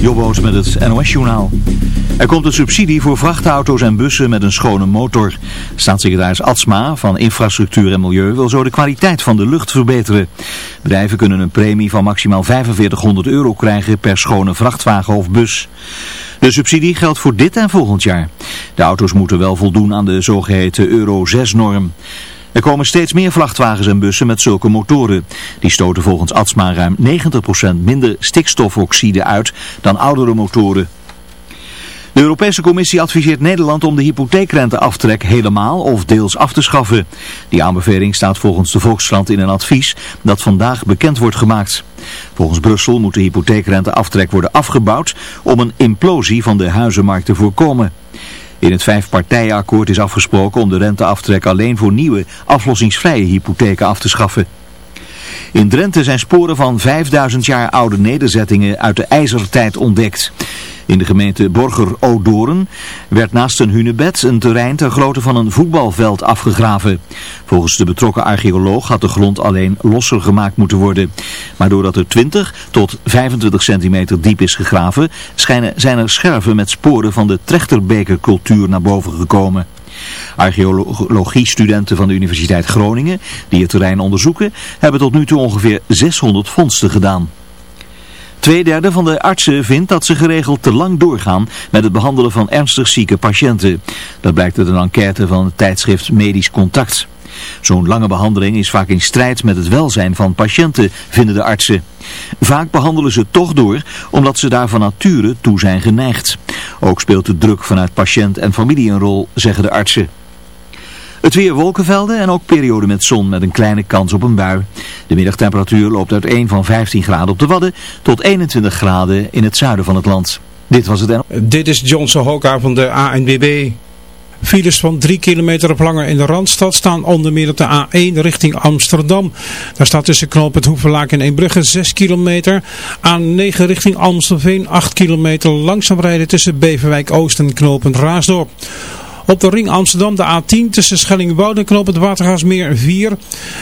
Jobboot met het NOS-journaal. Er komt een subsidie voor vrachtauto's en bussen met een schone motor. Staatssecretaris Atsma van Infrastructuur en Milieu wil zo de kwaliteit van de lucht verbeteren. Bedrijven kunnen een premie van maximaal 4500 euro krijgen per schone vrachtwagen of bus. De subsidie geldt voor dit en volgend jaar. De auto's moeten wel voldoen aan de zogeheten Euro 6-norm. Er komen steeds meer vrachtwagens en bussen met zulke motoren. Die stoten volgens Atsma ruim 90% minder stikstofoxide uit dan oudere motoren. De Europese Commissie adviseert Nederland om de hypotheekrenteaftrek helemaal of deels af te schaffen. Die aanbeveling staat volgens de Volkskrant in een advies dat vandaag bekend wordt gemaakt. Volgens Brussel moet de hypotheekrenteaftrek worden afgebouwd om een implosie van de huizenmarkt te voorkomen. In het vijfpartijenakkoord is afgesproken om de renteaftrek alleen voor nieuwe aflossingsvrije hypotheken af te schaffen. In Drenthe zijn sporen van 5000 jaar oude nederzettingen uit de ijzertijd ontdekt. In de gemeente Borger-Odoren werd naast een hunebed een terrein ter grootte van een voetbalveld afgegraven. Volgens de betrokken archeoloog had de grond alleen losser gemaakt moeten worden. Maar doordat er 20 tot 25 centimeter diep is gegraven, schijnen, zijn er scherven met sporen van de trechterbekercultuur naar boven gekomen. Archeologie-studenten van de Universiteit Groningen, die het terrein onderzoeken, hebben tot nu toe ongeveer 600 vondsten gedaan. Tweederde van de artsen vindt dat ze geregeld te lang doorgaan met het behandelen van ernstig zieke patiënten. Dat blijkt uit een enquête van het tijdschrift Medisch Contact. Zo'n lange behandeling is vaak in strijd met het welzijn van patiënten, vinden de artsen. Vaak behandelen ze toch door, omdat ze daar van nature toe zijn geneigd. Ook speelt de druk vanuit patiënt en familie een rol, zeggen de artsen. Het weer wolkenvelden en ook perioden met zon met een kleine kans op een bui. De middagtemperatuur loopt uit 1 van 15 graden op de Wadden tot 21 graden in het zuiden van het land. Dit was het. Dit is Johnson Hoka van de ANWB. Files van 3 kilometer of langer in de Randstad staan onder meer op de A1 richting Amsterdam. Daar staat tussen knooppunt Hoevenlaak en Eembrugge 6 kilometer. A9 richting Amstelveen 8 kilometer langzaam rijden tussen Beverwijk Oost en knooppunt Raasdorp. Op de ring Amsterdam de A10 tussen Schellingwoude en Knoop het Watergaasmeer 4.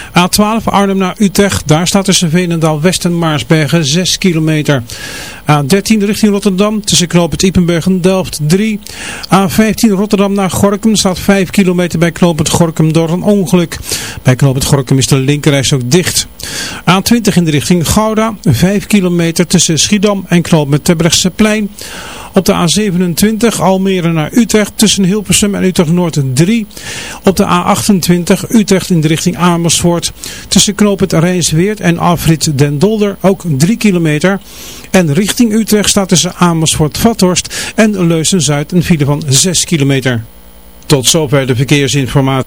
A12 Arnhem naar Utrecht. Daar staat tussen Veenendaal West en Maarsbergen 6 kilometer. A13 richting Rotterdam tussen Knoop het en Delft 3. A15 Rotterdam naar Gorkum staat 5 kilometer bij Knoop het Gorkum door een ongeluk. Bij Knoop het Gorkum is de linkerreis ook dicht. A20 in de richting Gouda 5 kilometer tussen Schiedam en Knoop met Terbrechtseplein. Op de A27 Almere naar Utrecht tussen Hilversum Utrecht Noord 3. Op de A28 Utrecht in de richting Amersfoort tussen Knoop het Rijnsweert en Afrit Den Dolder ook 3 kilometer. En richting Utrecht staat tussen Amersfoort-Vathorst en Leusen-Zuid een file van 6 kilometer. Tot zover de verkeersinformatie.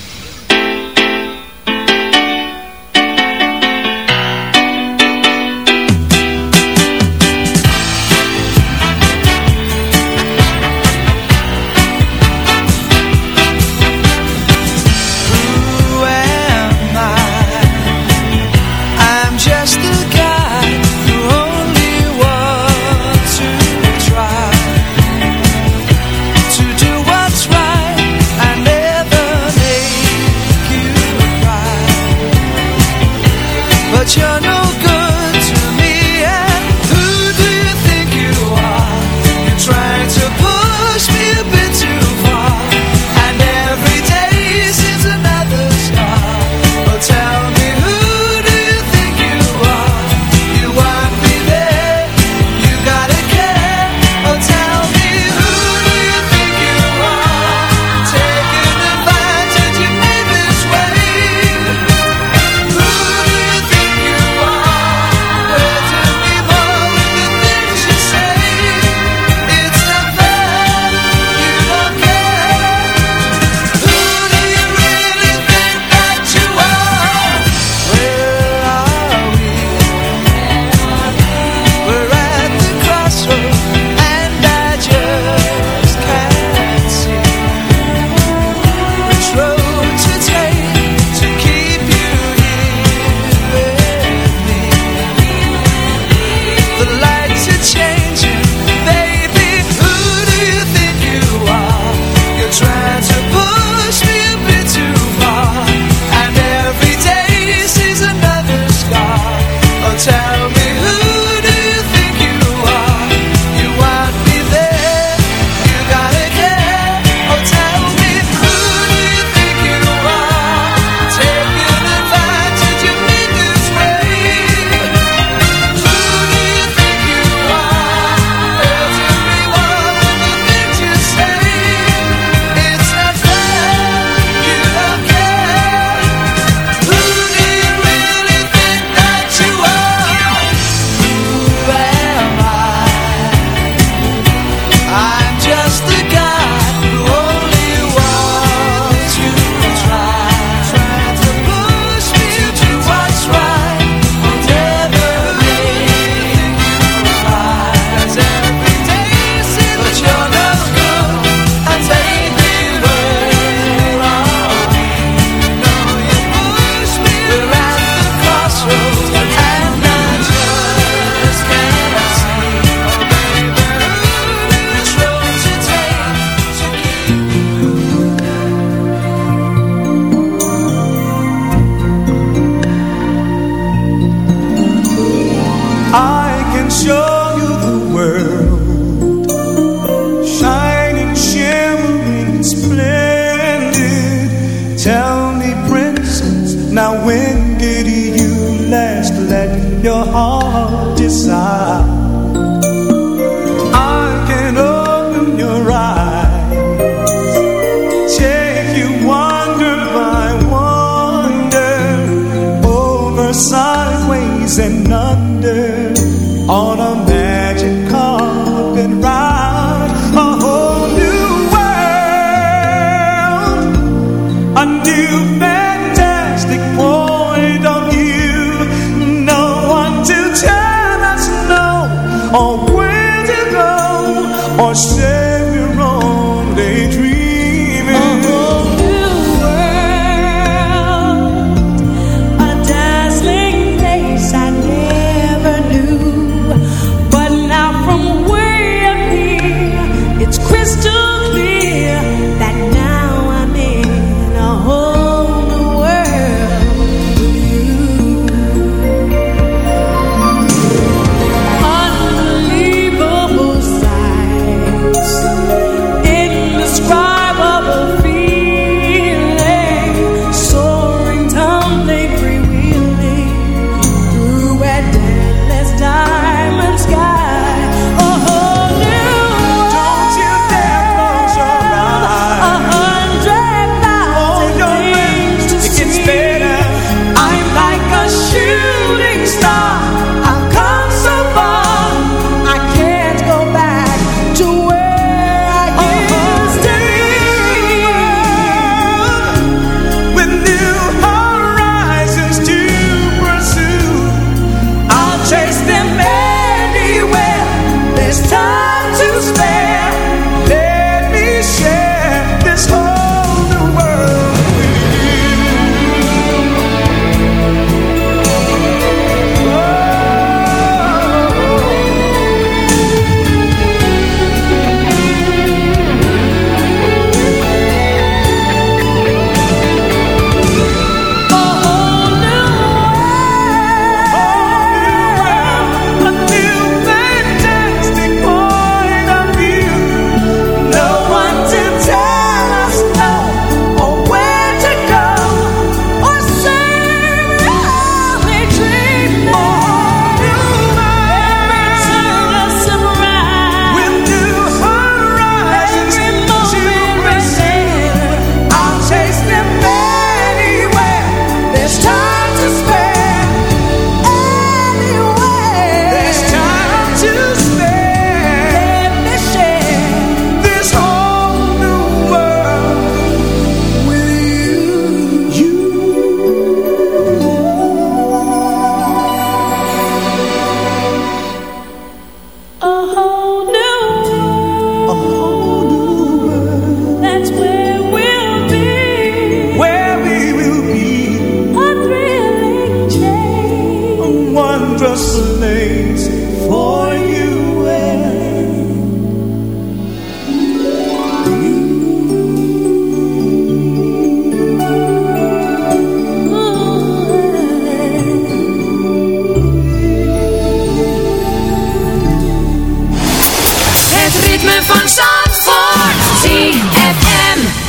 Função van Zandvoort. ZFM.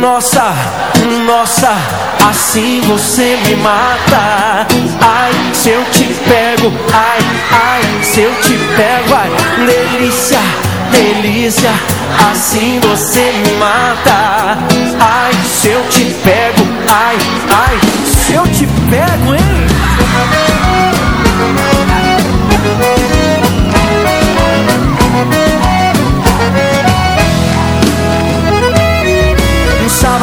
Nossa, nossa, assim você me mata. Ai, se eu te pego, ai, ai, se eu te pego, ai, delícia, delícia, assim você me mata. Ai, se eu te pego, ai, ai, se eu te pego, hein?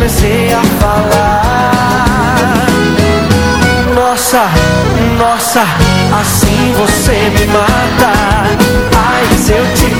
comecei a falar. Nossa, nossa, assim você me mata. Ai, se eu te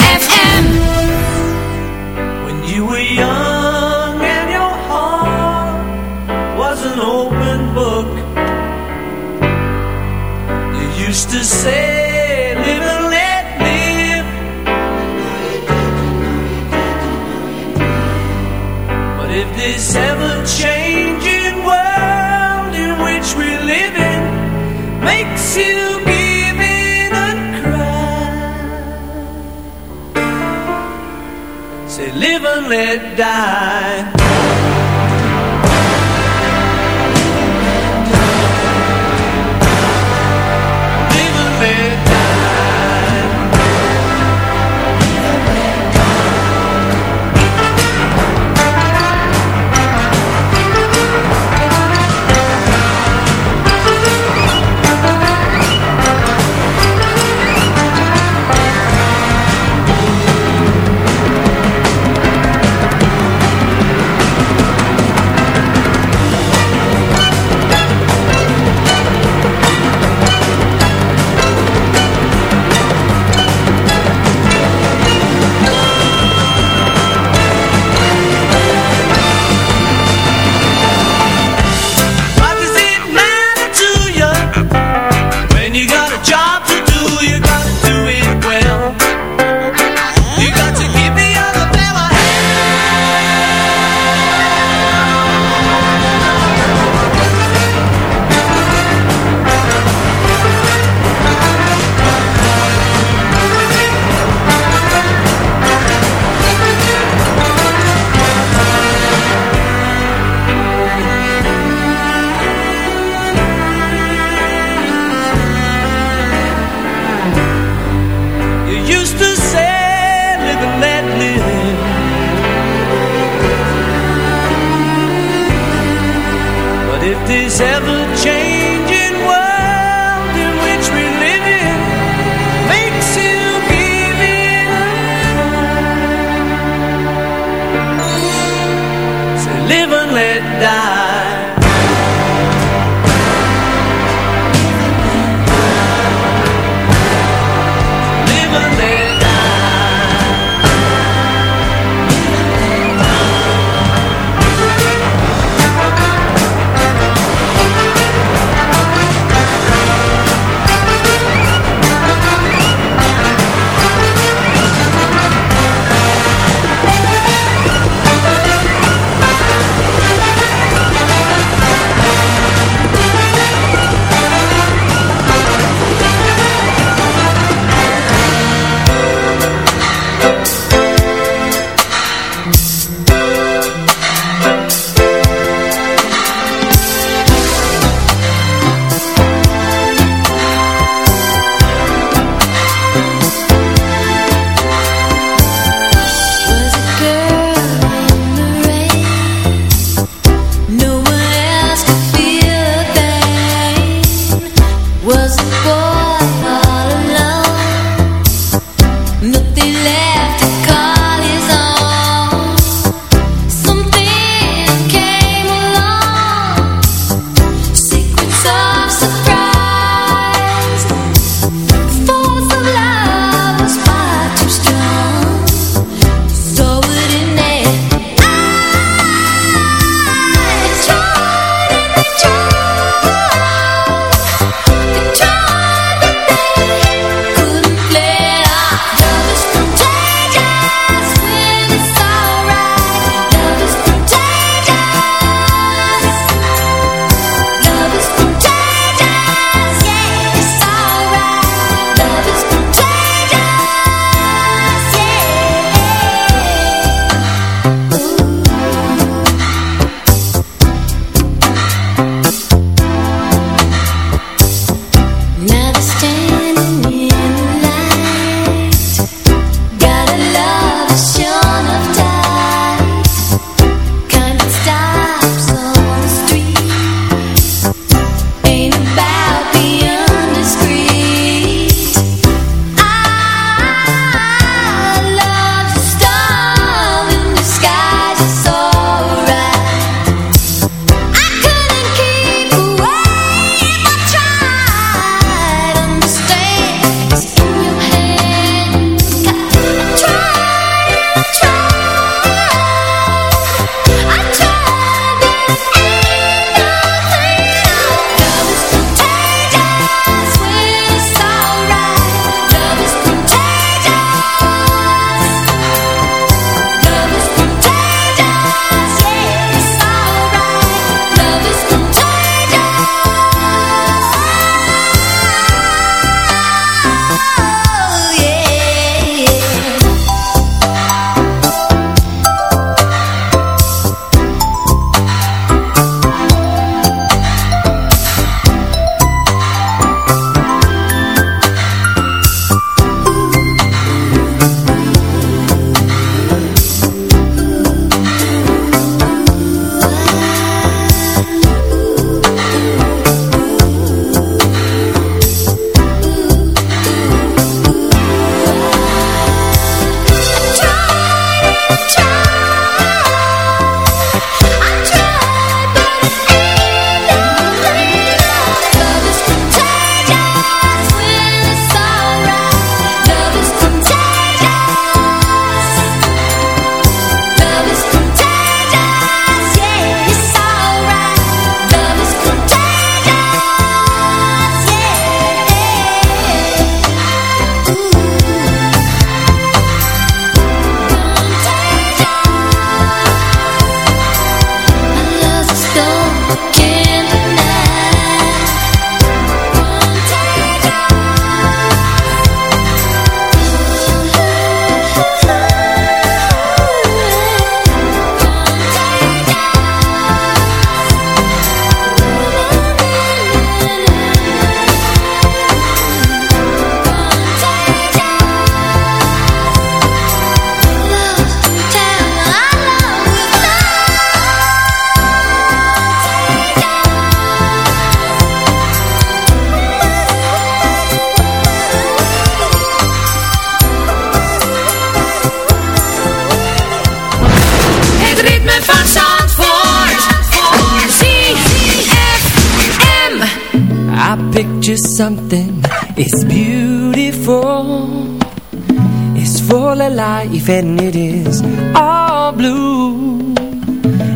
leaf and it is all blue.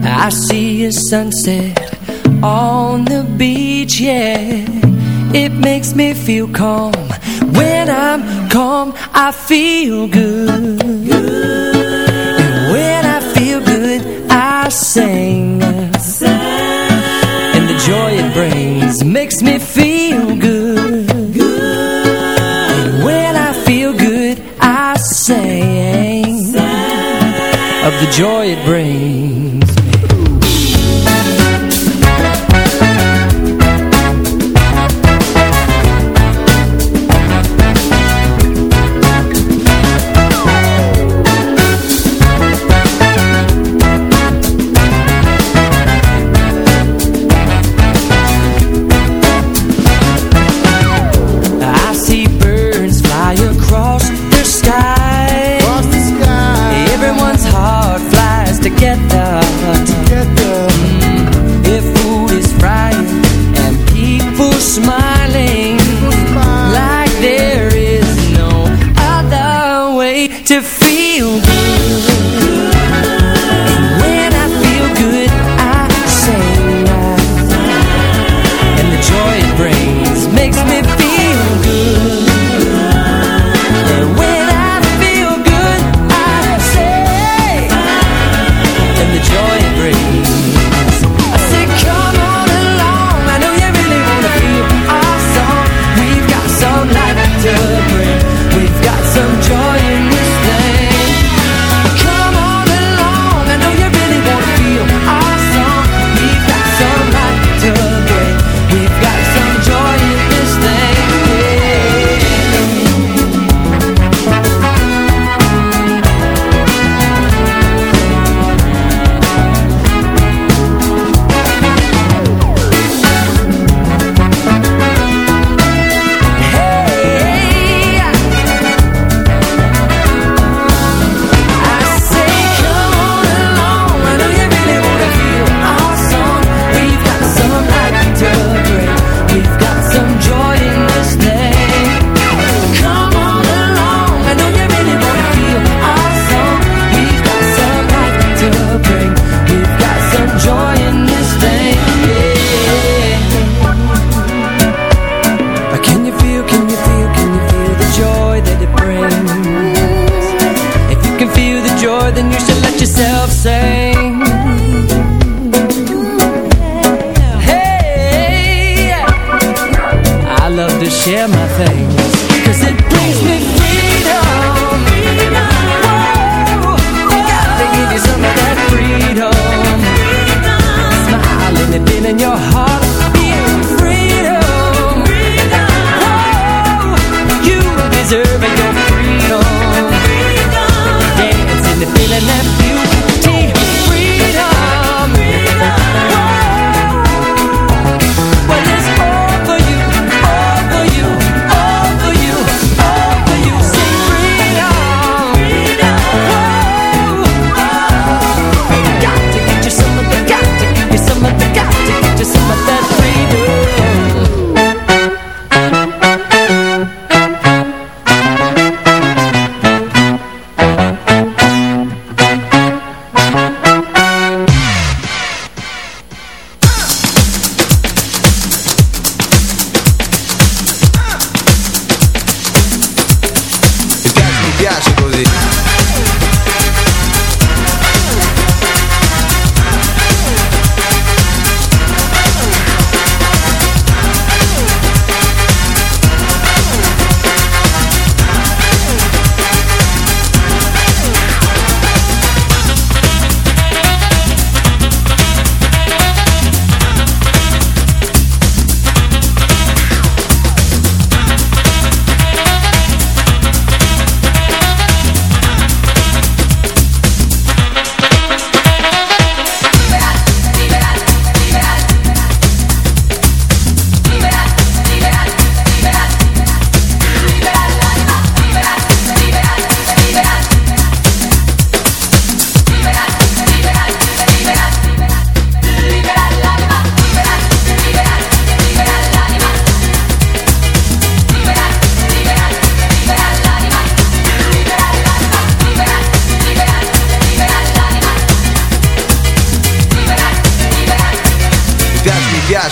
I see a sunset on the beach, yeah. It makes me feel calm. When I'm calm, I feel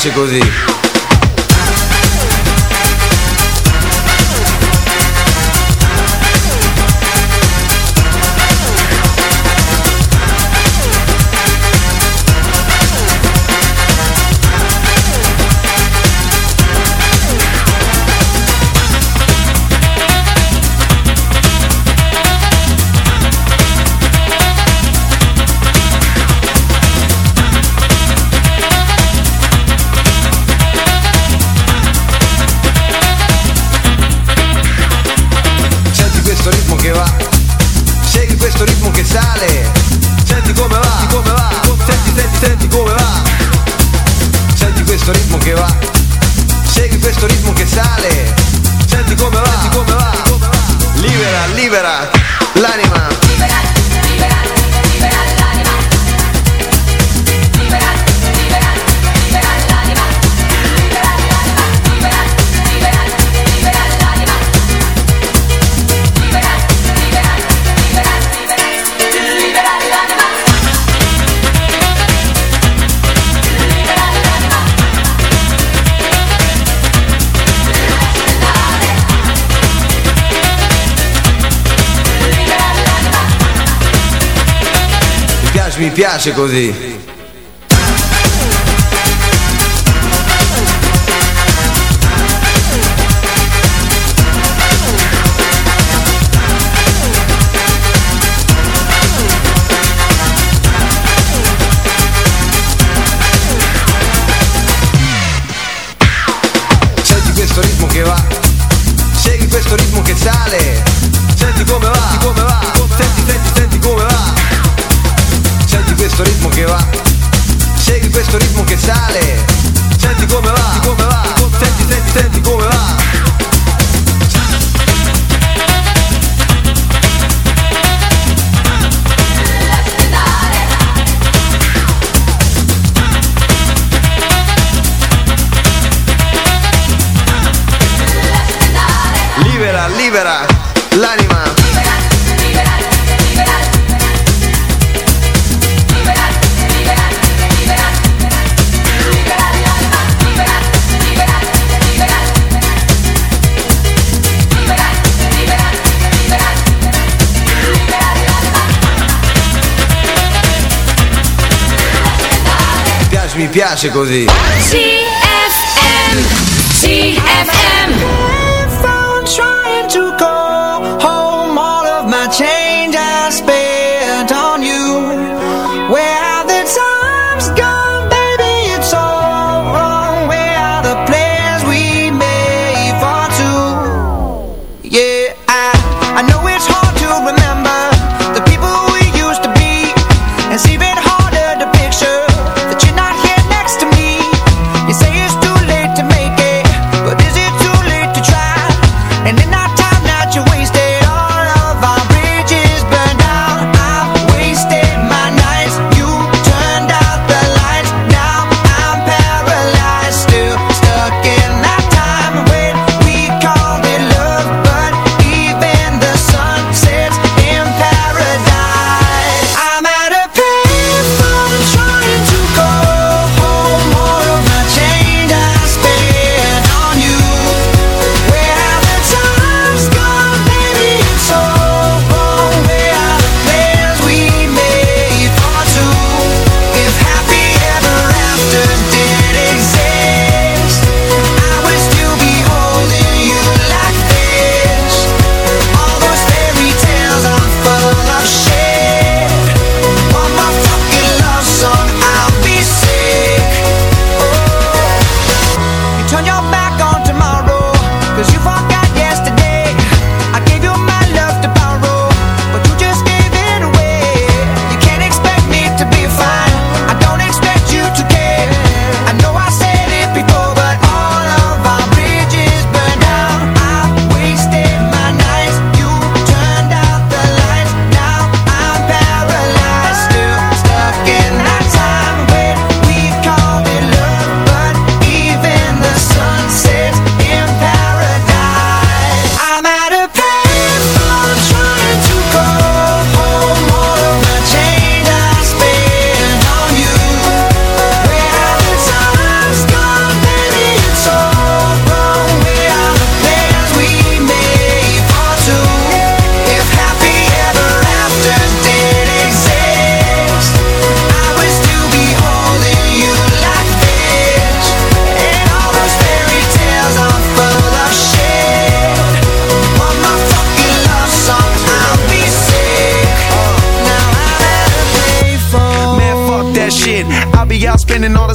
piace così. Piace, mi piace così. Piace, così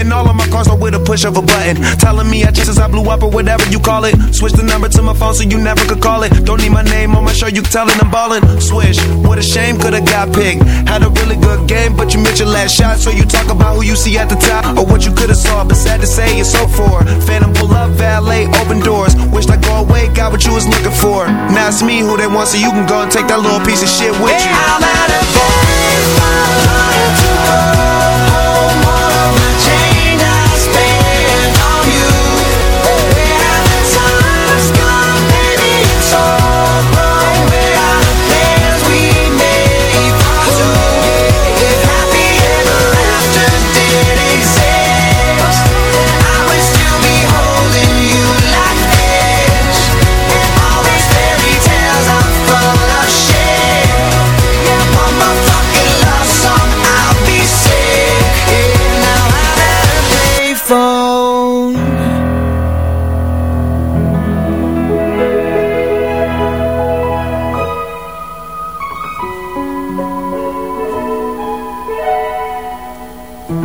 And all of my cars are with a push of a button. Telling me I just as I blew up or whatever you call it. Switch the number to my phone so you never could call it. Don't need my name on my shirt, you tellin' I'm ballin'. Swish, what a shame, could've got picked. Had a really good game, but you missed your last shot. So you talk about who you see at the top or what you could've saw. But sad to say, it's so for. Phantom pull up, valet, open doors. Wished I go away, got what you was looking for. Now it's me who they want, so you can go and take that little piece of shit with you. I'm at a baseball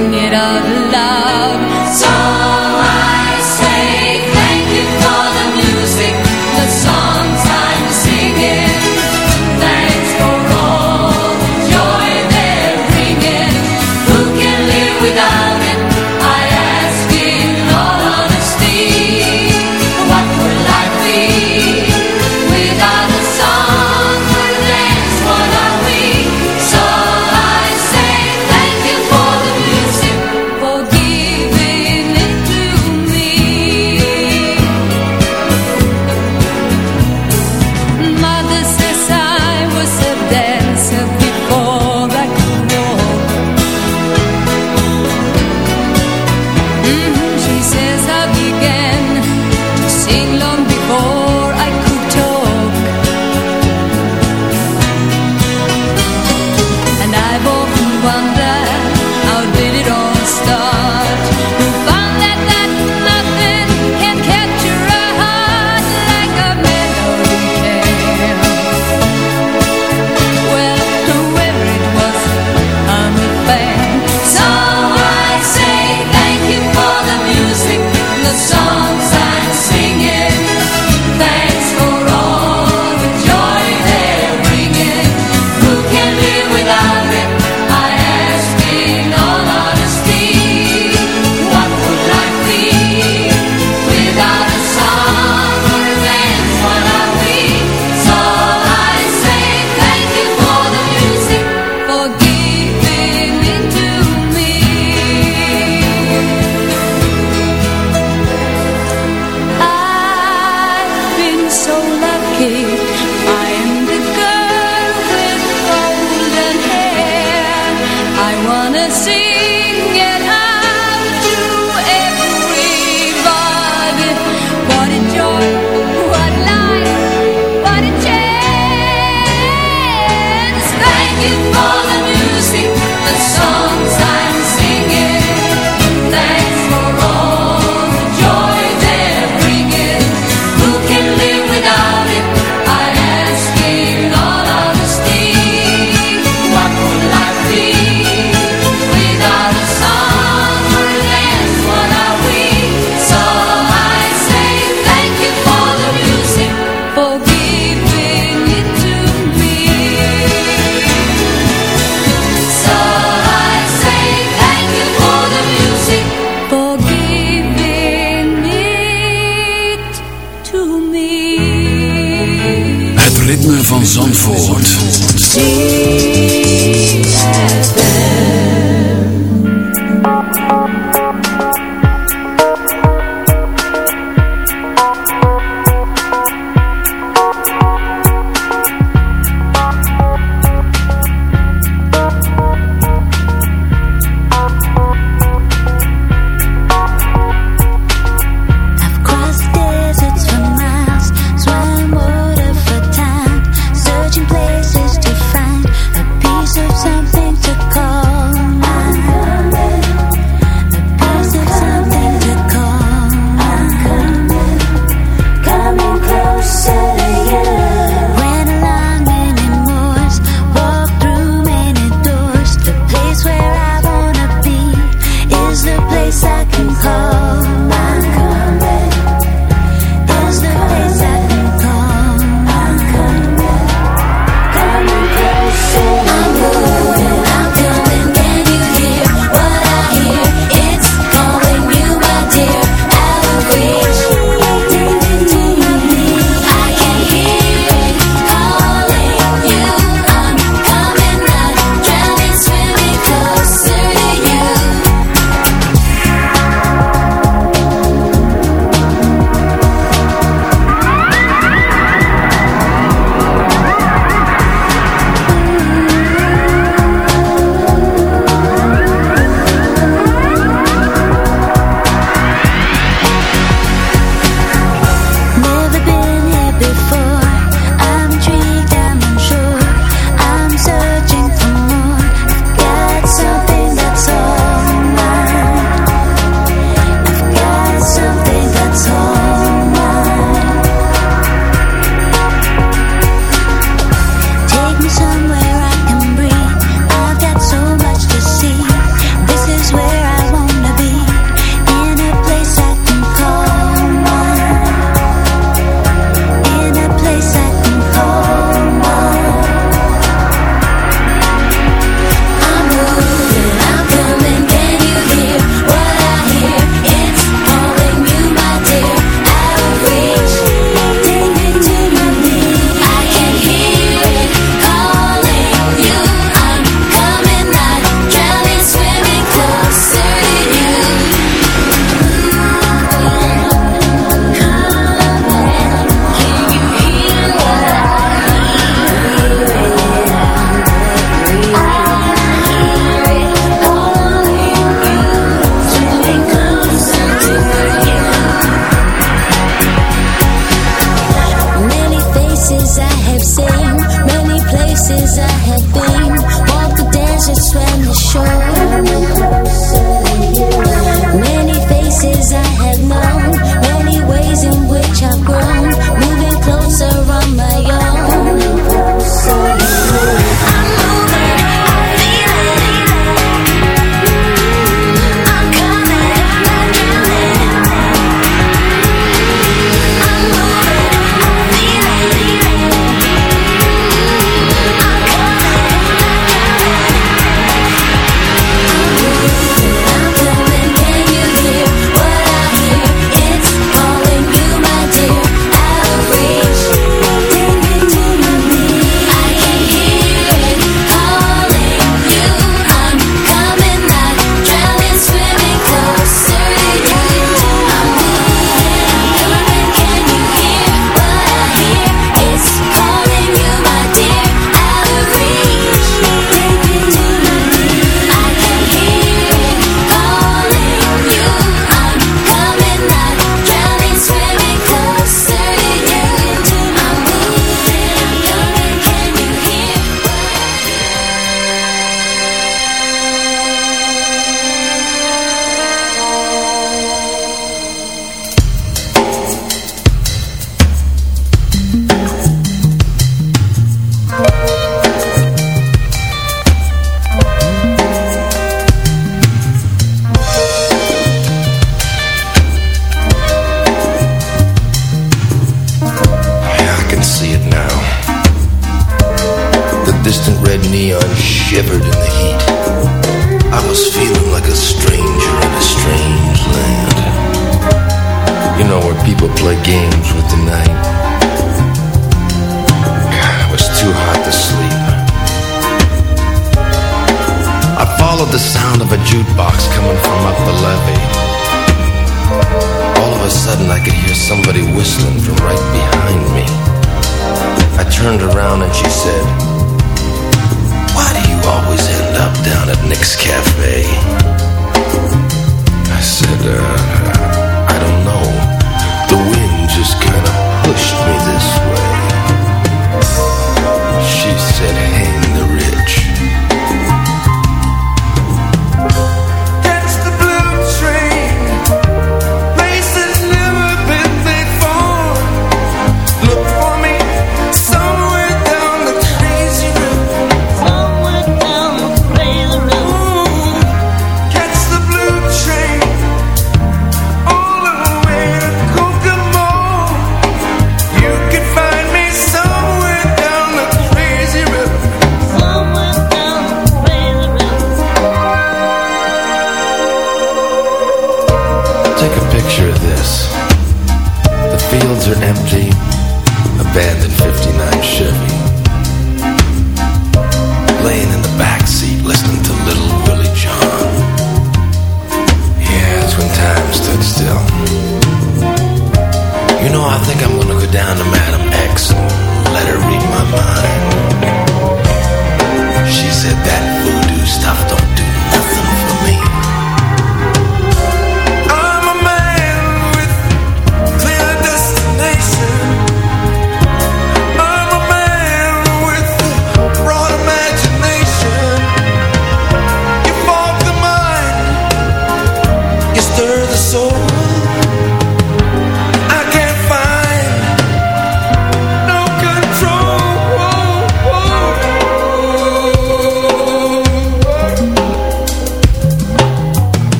Sing it out loud. So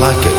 like it.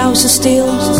jou zo stil.